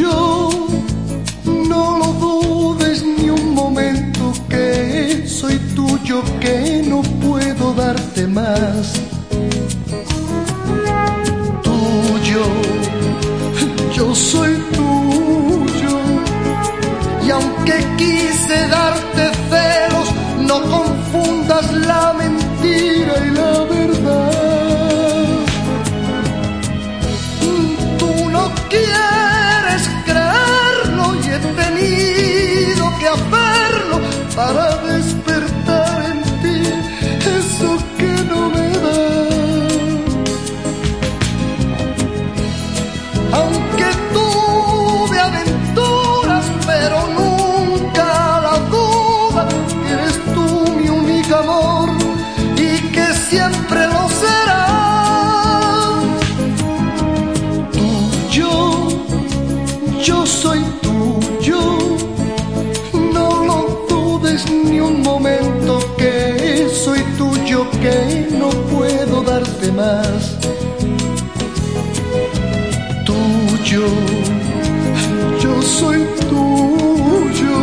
Yo no lo dudes ni un momento que soy tuyo, que no puedo darte más. Tuyo, yo soy tuyo. Y aunque quise darte celos, no confundas la mentira y la verdad. Tú no quieres. Para despertar en ti eso que no me da. Aunque tuve Tuyo, yo soy tuyo.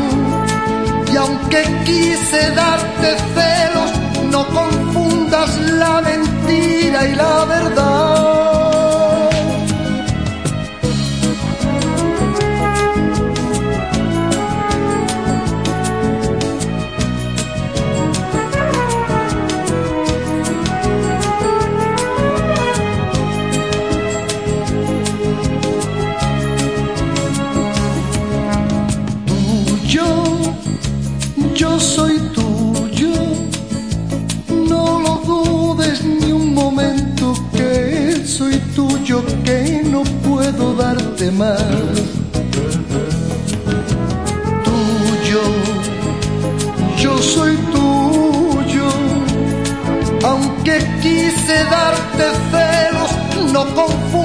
Y aunque quise darte celos, no confundas la mentira y la verdad. Yo soy tuyo. No lo dudes ni un momento que soy tuyo, que no puedo darte más. Tuyo, yo soy tuyo. Aunque quise darte celos, no mentira